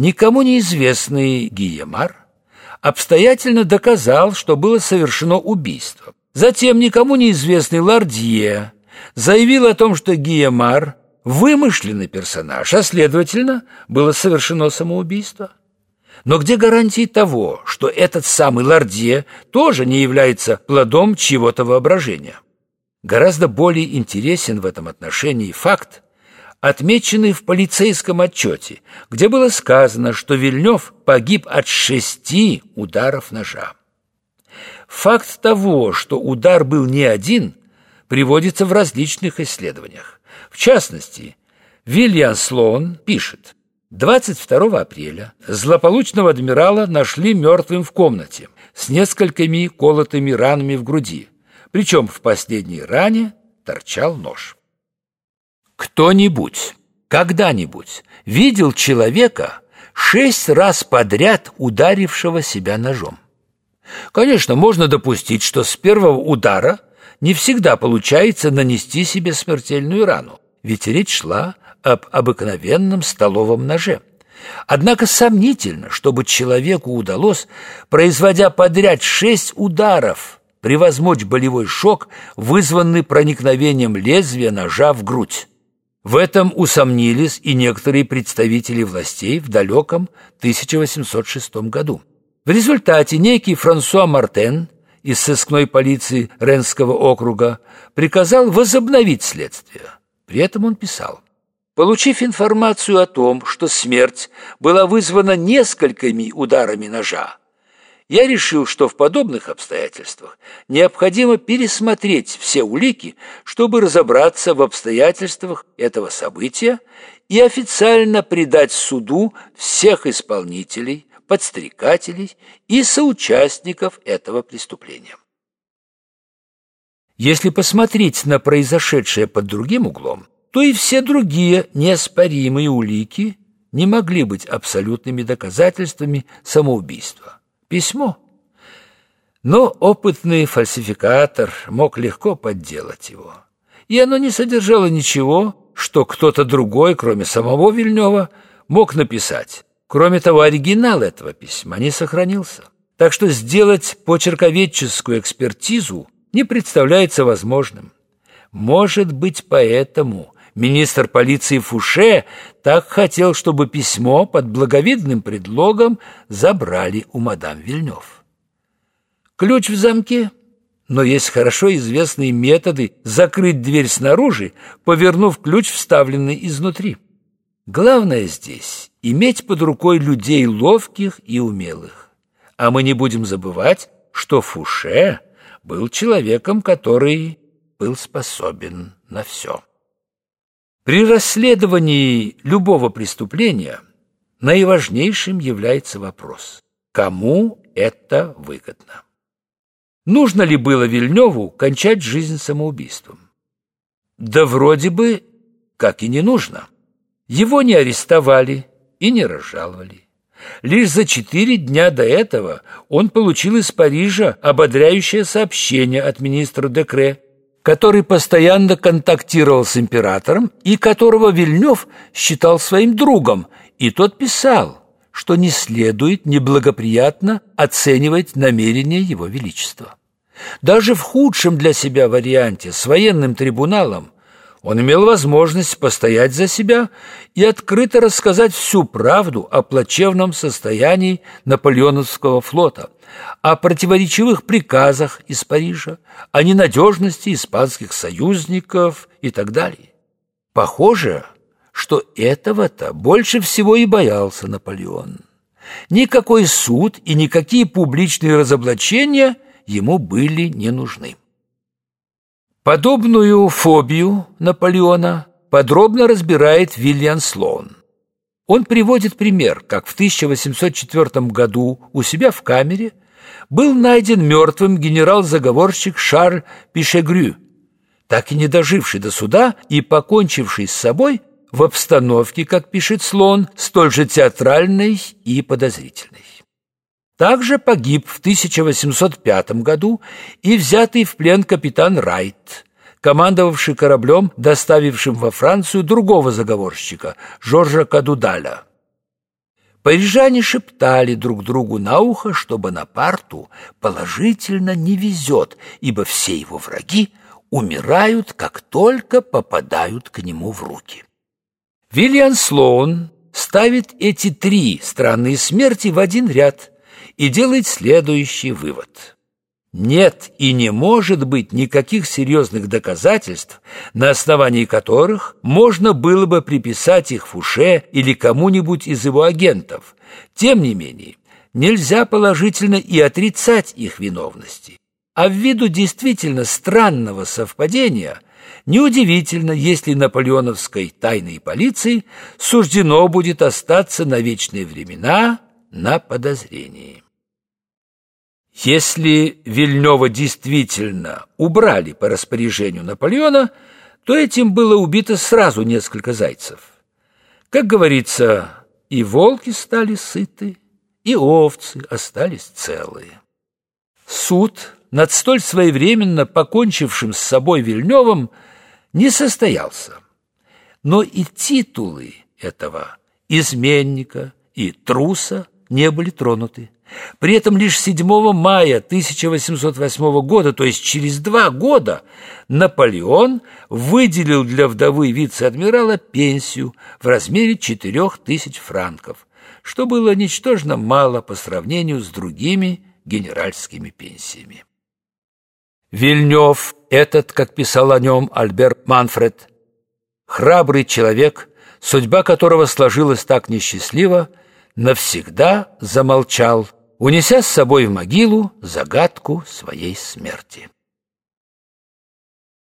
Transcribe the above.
никому неизвестный Гиемар обстоятельно доказал, что было совершено убийство. Затем никому неизвестный Лардье заявил о том, что Гиемар – вымышленный персонаж, а, следовательно, было совершено самоубийство. Но где гарантии того, что этот самый Лардье тоже не является плодом чьего-то воображения? Гораздо более интересен в этом отношении факт, отмеченный в полицейском отчете, где было сказано, что Вильнев погиб от шести ударов ножа. Факт того, что удар был не один, приводится в различных исследованиях. В частности, Вильям Слоун пишет, 22 апреля злополучного адмирала нашли мертвым в комнате с несколькими колотыми ранами в груди, причем в последней ране торчал нож. Кто-нибудь, когда-нибудь видел человека, шесть раз подряд ударившего себя ножом? Конечно, можно допустить, что с первого удара не всегда получается нанести себе смертельную рану, ведь речь шла об обыкновенном столовом ноже. Однако сомнительно, чтобы человеку удалось, производя подряд шесть ударов, превозмочь болевой шок, вызванный проникновением лезвия ножа в грудь. В этом усомнились и некоторые представители властей в далеком 1806 году. В результате некий Франсуа Мартен из сыскной полиции Ренского округа приказал возобновить следствие. При этом он писал Получив информацию о том, что смерть была вызвана несколькими ударами ножа, я решил, что в подобных обстоятельствах необходимо пересмотреть все улики, чтобы разобраться в обстоятельствах этого события и официально предать суду всех исполнителей, подстрекателей и соучастников этого преступления. Если посмотреть на произошедшее под другим углом, то и все другие неоспоримые улики не могли быть абсолютными доказательствами самоубийства письмо. Но опытный фальсификатор мог легко подделать его. И оно не содержало ничего, что кто-то другой, кроме самого Вильнева, мог написать. Кроме того, оригинал этого письма не сохранился. Так что сделать почерковедческую экспертизу не представляется возможным. Может быть, поэтому Министр полиции Фуше так хотел, чтобы письмо под благовидным предлогом забрали у мадам Вильнев. Ключ в замке, но есть хорошо известные методы закрыть дверь снаружи, повернув ключ, вставленный изнутри. Главное здесь – иметь под рукой людей ловких и умелых. А мы не будем забывать, что Фуше был человеком, который был способен на все. При расследовании любого преступления наиважнейшим является вопрос, кому это выгодно. Нужно ли было Вильневу кончать жизнь самоубийством? Да вроде бы, как и не нужно. Его не арестовали и не разжаловали. Лишь за четыре дня до этого он получил из Парижа ободряющее сообщение от министра Декре который постоянно контактировал с императором и которого Вильнев считал своим другом, и тот писал, что не следует неблагоприятно оценивать намерения его величества. Даже в худшем для себя варианте с военным трибуналом он имел возможность постоять за себя и открыто рассказать всю правду о плачевном состоянии Наполеоновского флота, о противоречивых приказах из Парижа, о ненадежности испанских союзников и так далее. Похоже, что этого-то больше всего и боялся Наполеон. Никакой суд и никакие публичные разоблачения ему были не нужны. Подобную фобию Наполеона подробно разбирает Вильям Слоун. Он приводит пример, как в 1804 году у себя в камере был найден мертвым генерал-заговорщик Шарль Пишегрю, так и не доживший до суда и покончивший с собой в обстановке, как пишет Слон, столь же театральной и подозрительной. Также погиб в 1805 году и взятый в плен капитан Райт, командовавший кораблем, доставившим во Францию другого заговорщика, Жоржа Кадудаля. Парижане шептали друг другу на ухо, что Бонапарту положительно не везет, ибо все его враги умирают, как только попадают к нему в руки. Вильям Слоун ставит эти три странные смерти в один ряд и делает следующий вывод. Нет и не может быть никаких серьезных доказательств, на основании которых можно было бы приписать их Фуше или кому-нибудь из его агентов. Тем не менее, нельзя положительно и отрицать их виновности. А ввиду действительно странного совпадения, неудивительно, если наполеоновской тайной полиции суждено будет остаться на вечные времена на подозрении. Если Вильнева действительно убрали по распоряжению Наполеона, то этим было убито сразу несколько зайцев. Как говорится, и волки стали сыты, и овцы остались целые. Суд над столь своевременно покончившим с собой Вильневым не состоялся. Но и титулы этого изменника и труса не были тронуты. При этом лишь 7 мая 1808 года, то есть через два года, Наполеон выделил для вдовы вице-адмирала пенсию в размере 4000 франков, что было ничтожно мало по сравнению с другими генеральскими пенсиями. Вильнев, этот, как писал о нем Альберт Манфред, храбрый человек, судьба которого сложилась так несчастливо, навсегда замолчал – унеся с собой в могилу загадку своей смерти.